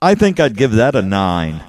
I think I'd give that a nine.